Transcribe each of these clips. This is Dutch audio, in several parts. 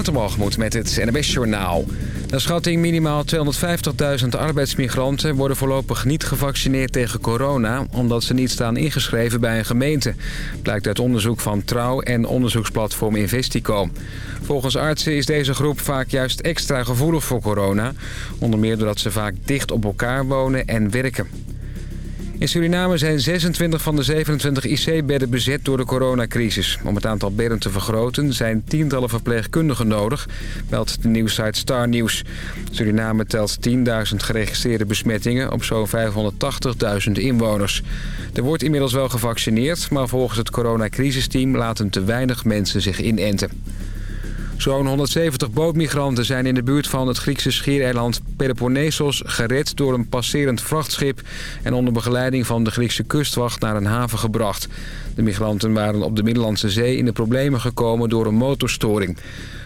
Waterbalgemoed met het NWS Journaal. Naar schatting minimaal 250.000 arbeidsmigranten worden voorlopig niet gevaccineerd tegen corona... omdat ze niet staan ingeschreven bij een gemeente. Blijkt uit onderzoek van Trouw en onderzoeksplatform Investico. Volgens artsen is deze groep vaak juist extra gevoelig voor corona. Onder meer doordat ze vaak dicht op elkaar wonen en werken. In Suriname zijn 26 van de 27 IC-bedden bezet door de coronacrisis. Om het aantal bedden te vergroten zijn tientallen verpleegkundigen nodig, meldt de nieuwssite Star News. Suriname telt 10.000 geregistreerde besmettingen op zo'n 580.000 inwoners. Er wordt inmiddels wel gevaccineerd, maar volgens het coronacrisisteam laten te weinig mensen zich inenten. Zo'n 170 bootmigranten zijn in de buurt van het Griekse schiereiland Peloponnesos gered door een passerend vrachtschip en onder begeleiding van de Griekse kustwacht naar een haven gebracht. De migranten waren op de Middellandse Zee in de problemen gekomen door een motorstoring.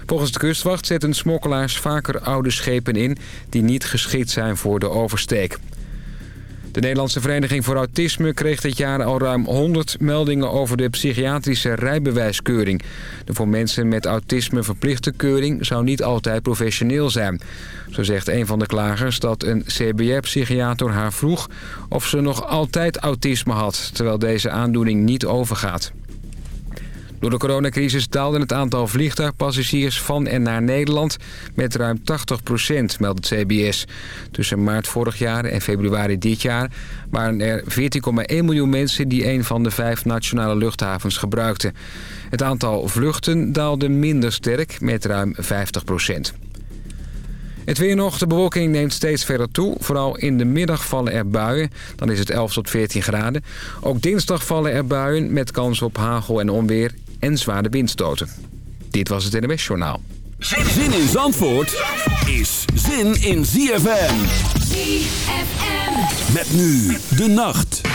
Volgens de kustwacht zetten smokkelaars vaker oude schepen in die niet geschikt zijn voor de oversteek. De Nederlandse Vereniging voor Autisme kreeg dit jaar al ruim 100 meldingen over de psychiatrische rijbewijskeuring. De voor mensen met autisme verplichte keuring zou niet altijd professioneel zijn. Zo zegt een van de klagers dat een CBR-psychiater haar vroeg of ze nog altijd autisme had, terwijl deze aandoening niet overgaat. Door de coronacrisis daalde het aantal vliegtuigpassagiers van en naar Nederland met ruim 80% meldt het CBS. Tussen maart vorig jaar en februari dit jaar waren er 14,1 miljoen mensen die een van de vijf nationale luchthavens gebruikten. Het aantal vluchten daalde minder sterk met ruim 50% het weer nog. De bewolking neemt steeds verder toe. Vooral in de middag vallen er buien. Dan is het 11 tot 14 graden. Ook dinsdag vallen er buien met kans op hagel en onweer en zware windstoten. Dit was het NWS Journaal. Zin in Zandvoort is zin in ZFM. ZFM. Met nu de nacht.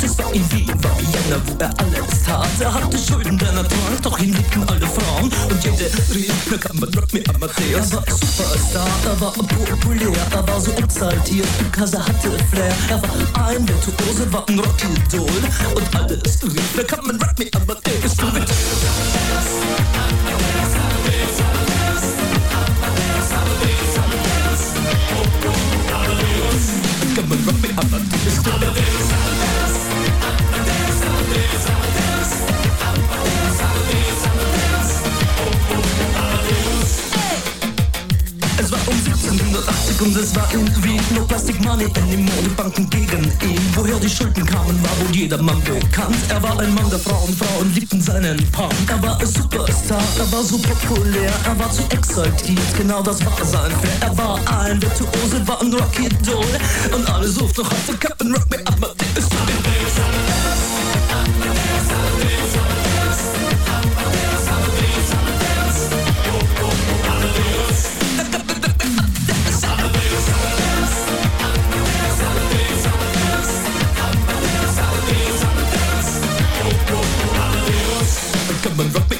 Toch in Wien, war wo er alles tat. Er hatte Schulden, denn er doch ihn liebten alle Frauen. Und jede der na kann man Rock me Amadeus. Er war Superstar, er war populär, er war so exaltiert, kaser hatte Flair. Er war ein Virtuose, war ein Rockidol. Und alles rief, na kann man Rock me Amadeus. und es war irgendwie nur Plastic Money in Die Banken gegen ihn. Woher die Schulden kamen, war wohl jedermann bekannt. Er war ein Mann der Frauen, Frauen liebten seinen Punk. Er war ein Superstar, er war so populär, er war zu exaltiert. Genau das war sein Flair. Er war ein Virtuose, war ein Rocky Doll. Und alle suchten noch auf den Captain Rock, mir ab, ist zu den Bass. but drop it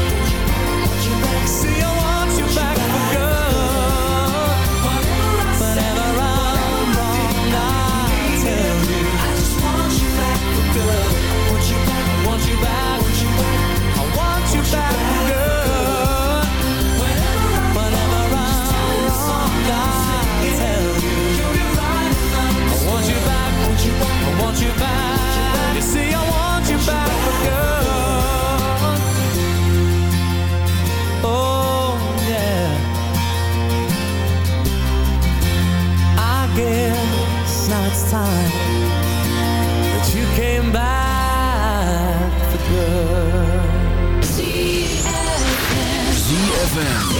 ZFM.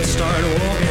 let's start walking.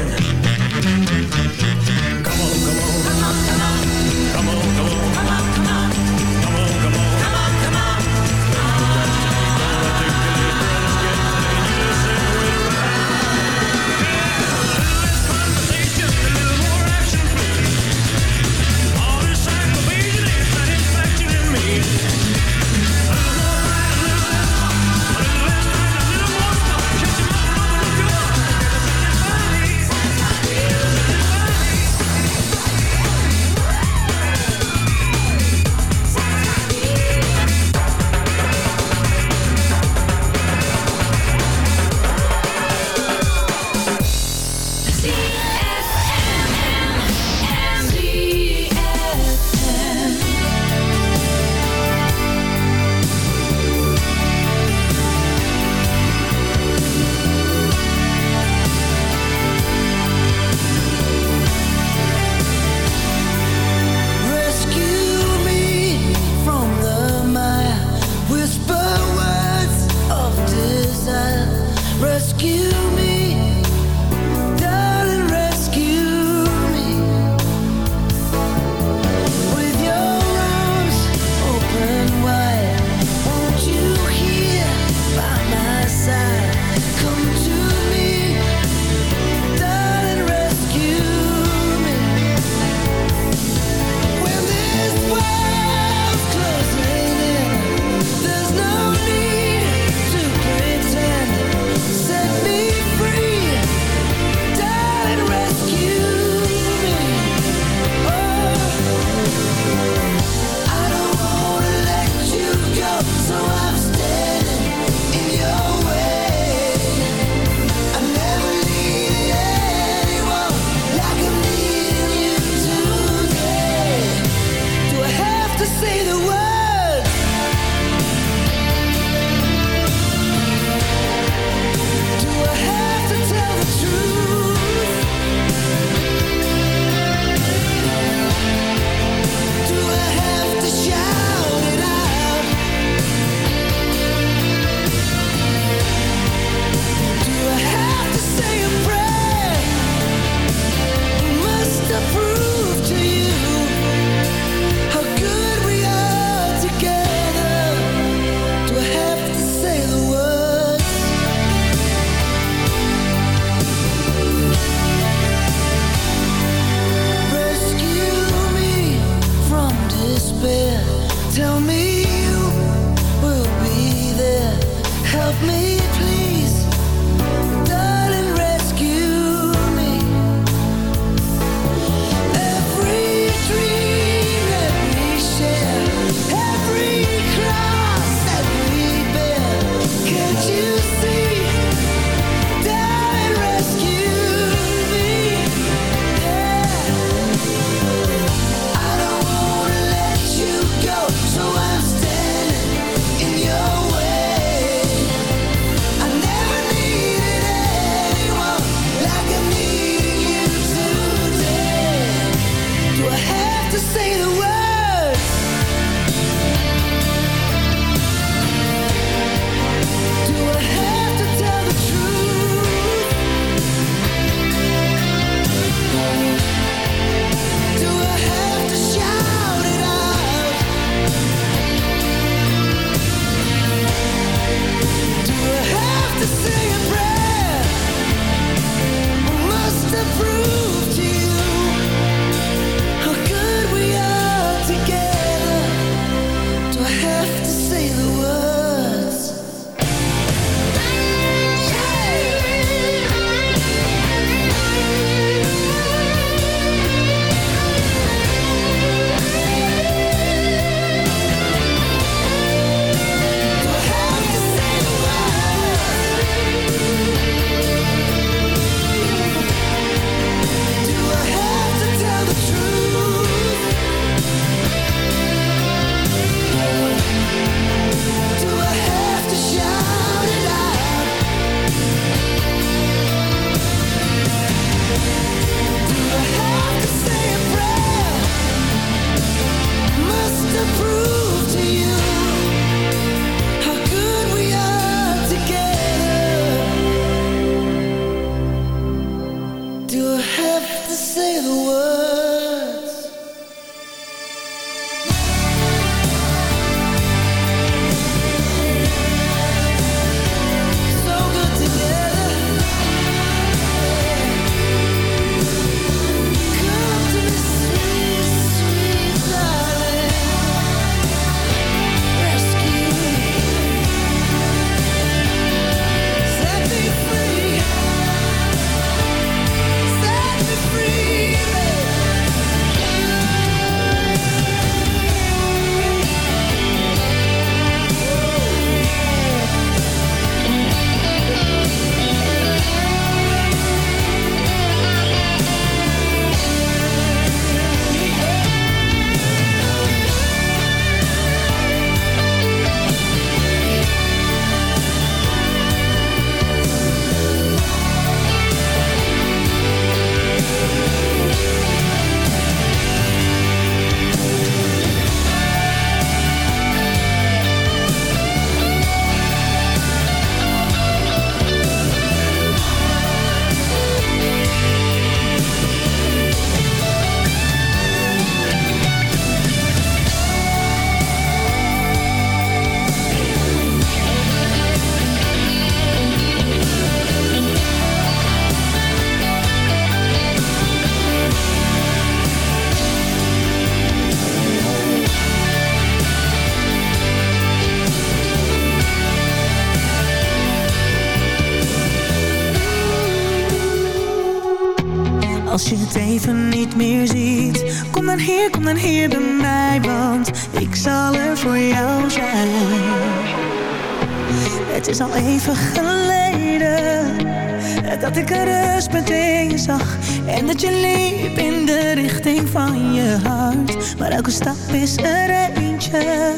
Dat ik een rustpunt in je zag En dat je liep in de richting van je hart Maar elke stap is er eentje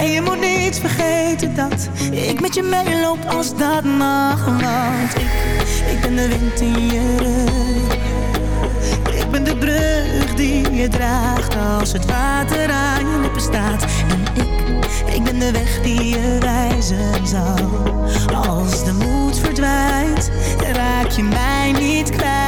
en je moet niet vergeten dat ik met je meeloop als dat mag. Want ik, ik ben de wind in je rug. Ik ben de brug die je draagt als het water aan je lippen staat. Ik ben de weg die je wijzen zal. Als de moed verdwijnt, raak je mij niet kwijt.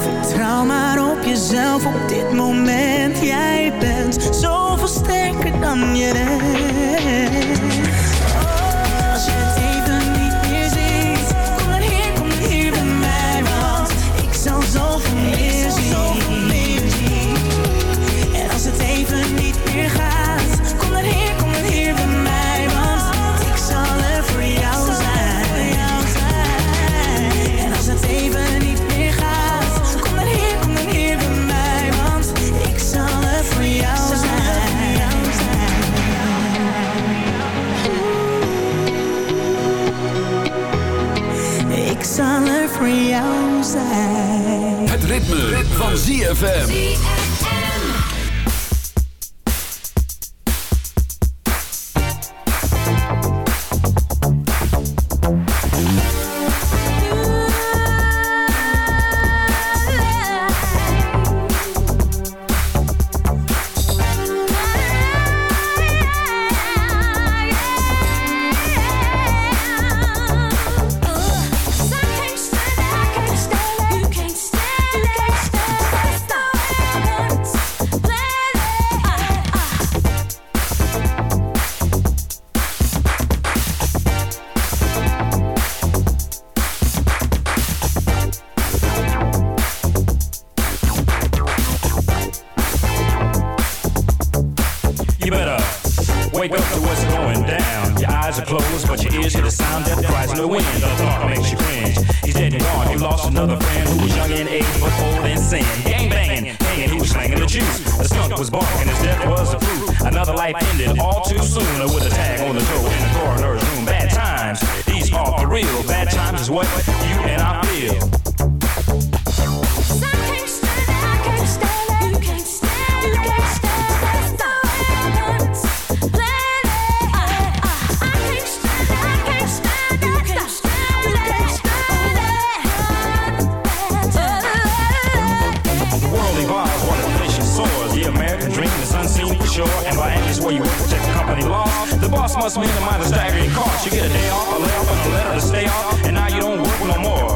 Vertrouw maar op jezelf op dit moment. Jij bent zoveel sterker dan je denkt. ZFM. Sure. And by any where you work, protect the company law. The boss must minimize the staggering cost. You get a day off, a layoff, and a letter to stay off. And now you don't work no more.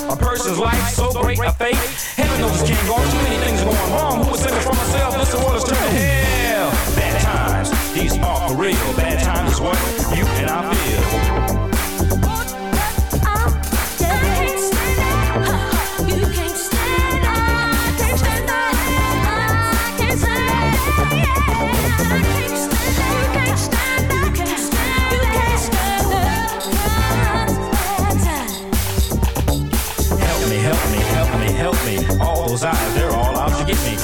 a person's life so great a fate? Heaven knows can't go. Too many things going wrong. Who was thinking for myself? This world is turning hell. Bad times, these are for real. Bad times is what you and I feel.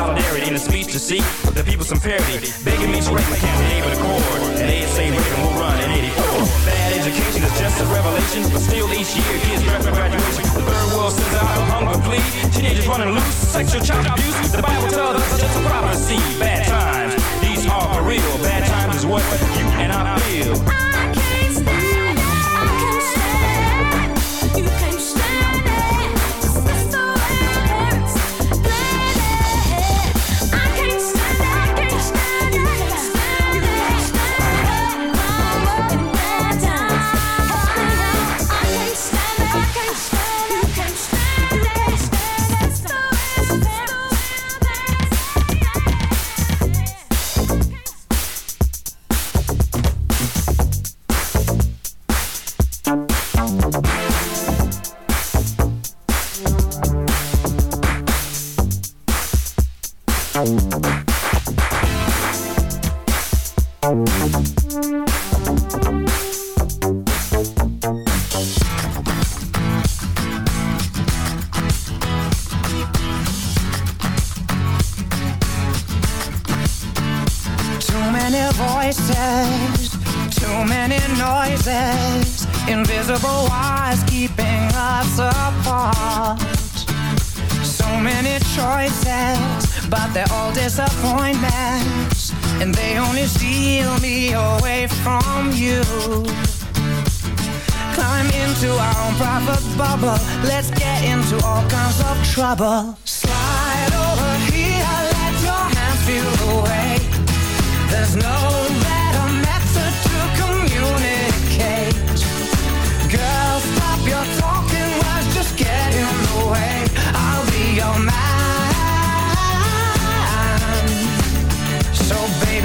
solidarity in a speech to seek the people some parity. Begging me my campaign with a cord. And they say Reagan will run in 84. Bad education is just a revelation, but still each year kids draft for graduation. The third world sends out a hunger plea. Teenagers running loose, sexual child abuse. The Bible tells us it's just a prophecy. Bad times, these are for real. Bad times is what you and I feel. Too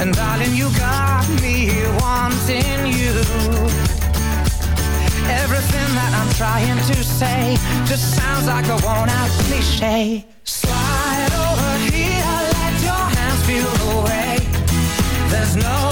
And darling, you got me wanting you. Everything that I'm trying to say just sounds like a worn out cliche. Slide over here, let your hands feel the way. There's no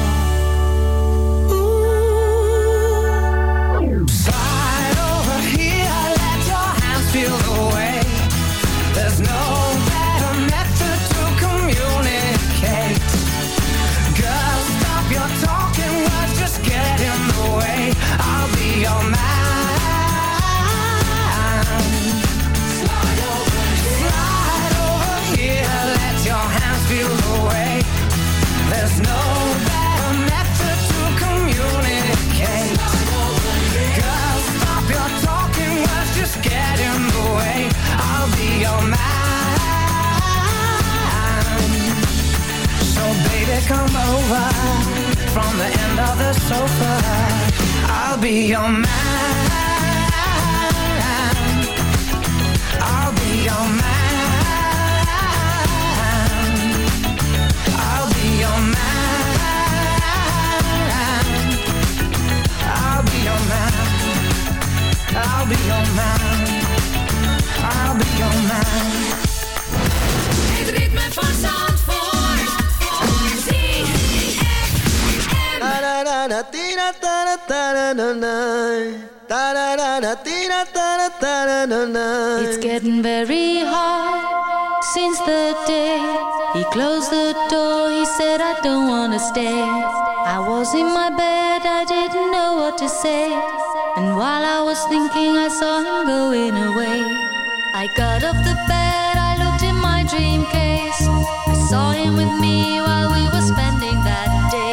I was in my bed, I didn't know what to say. And while I was thinking, I saw him going away. I got off the bed, I looked in my dream case. I saw him with me while we were spending that day.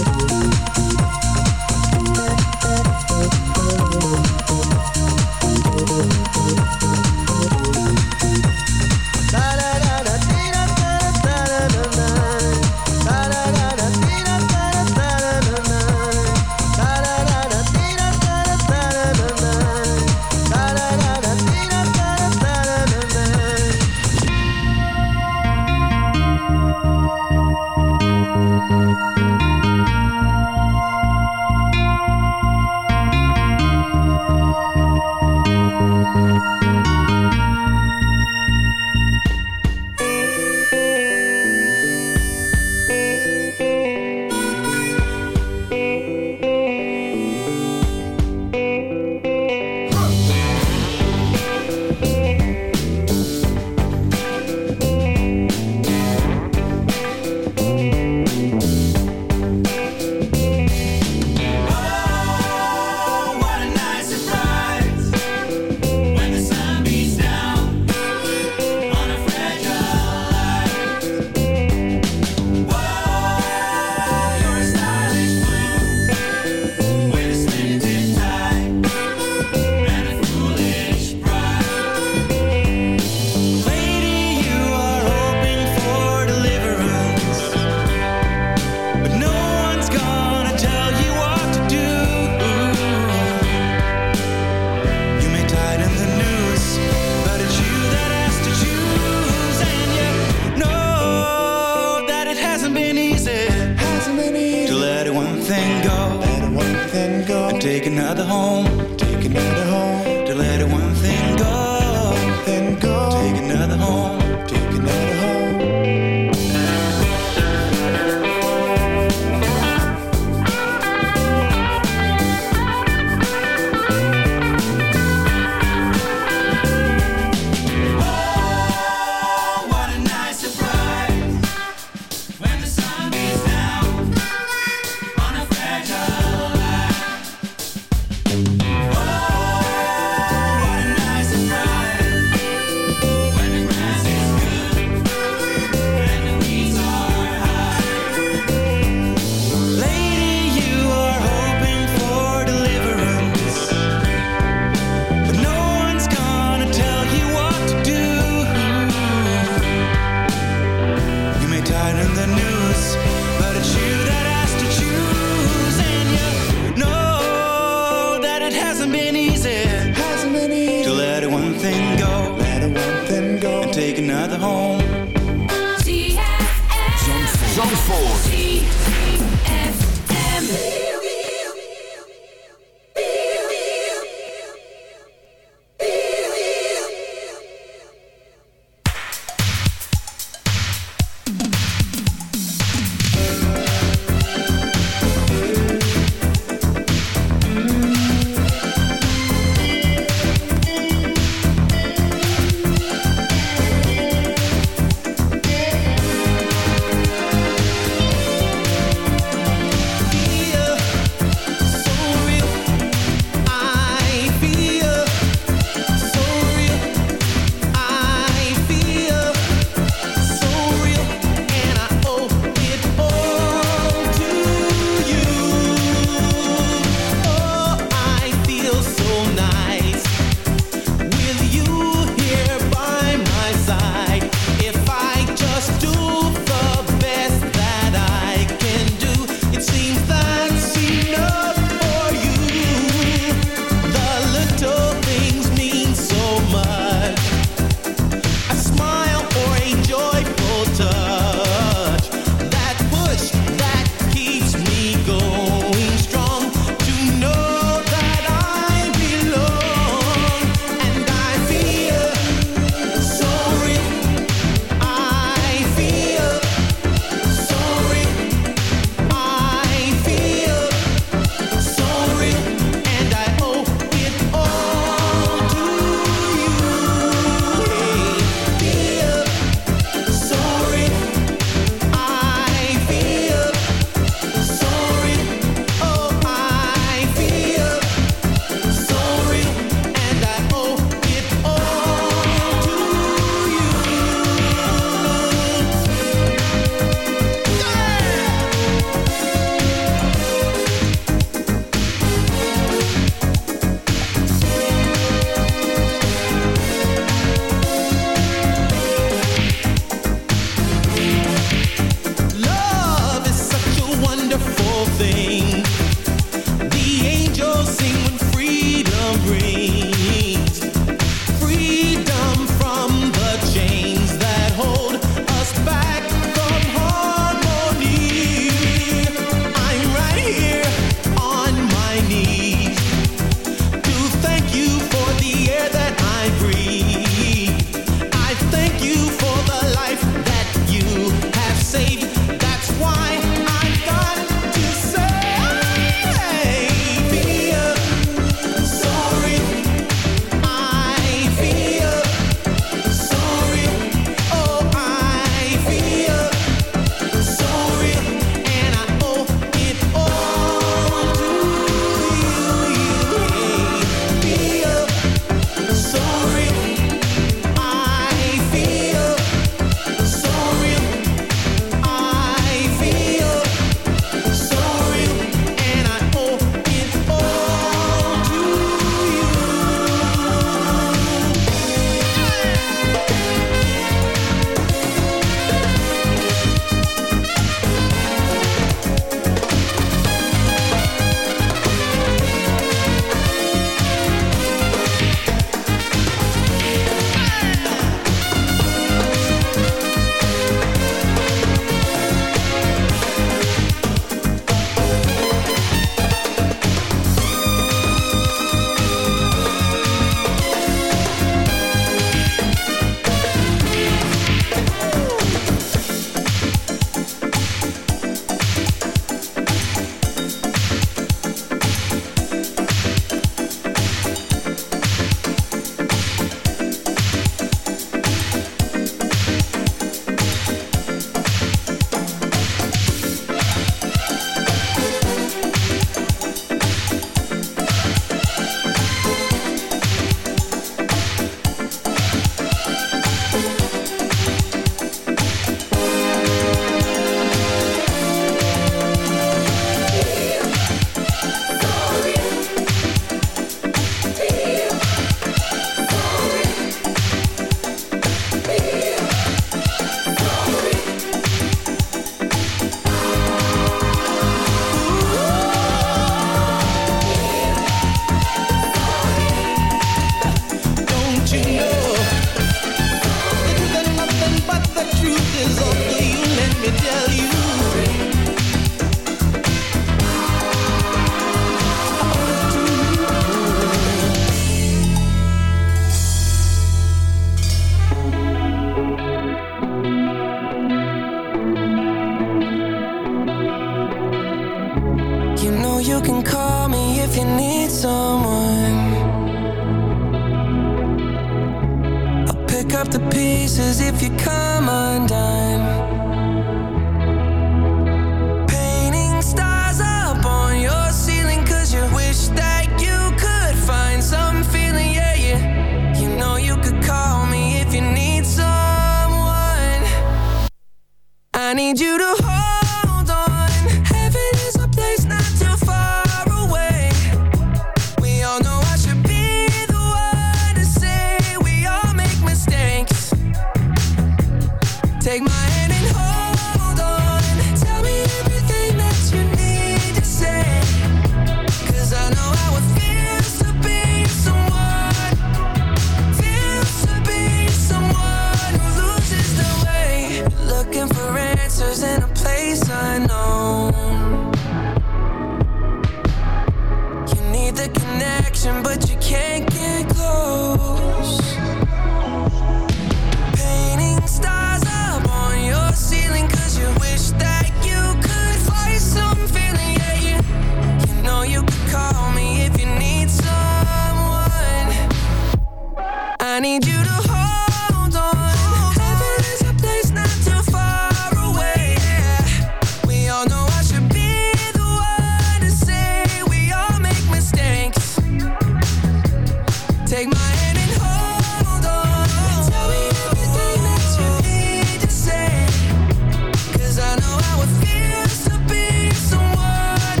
I know I would feel to be someone.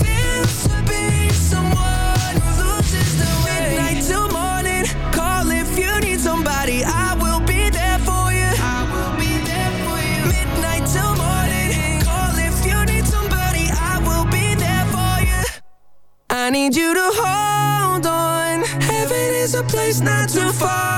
Feel to be someone. Midnight till morning. Call if you need somebody. I will be there for you Midnight till morning. Call if you need somebody. I will be there for you. I need you to hold place not too far